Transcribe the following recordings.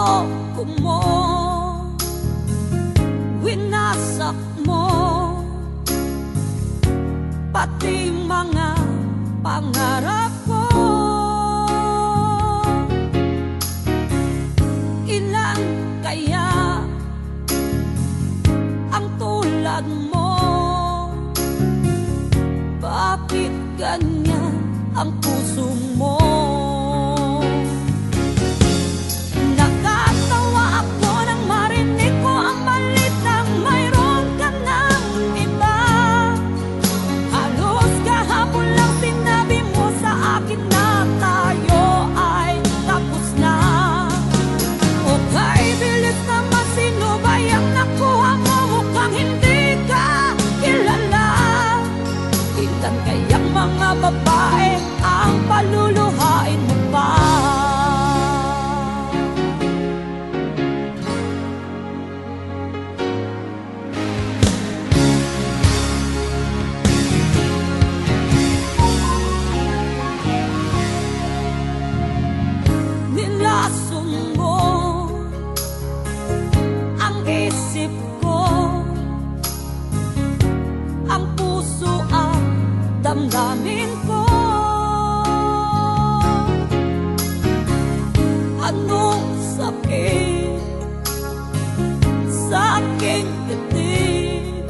niloko mo Winasak mo Pati mga pangarap ko Ilang kaya Ang tulad mo Bakit ganyan ang puso mo aking titig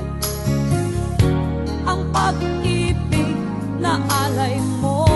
Ang pag-ibig na alay mo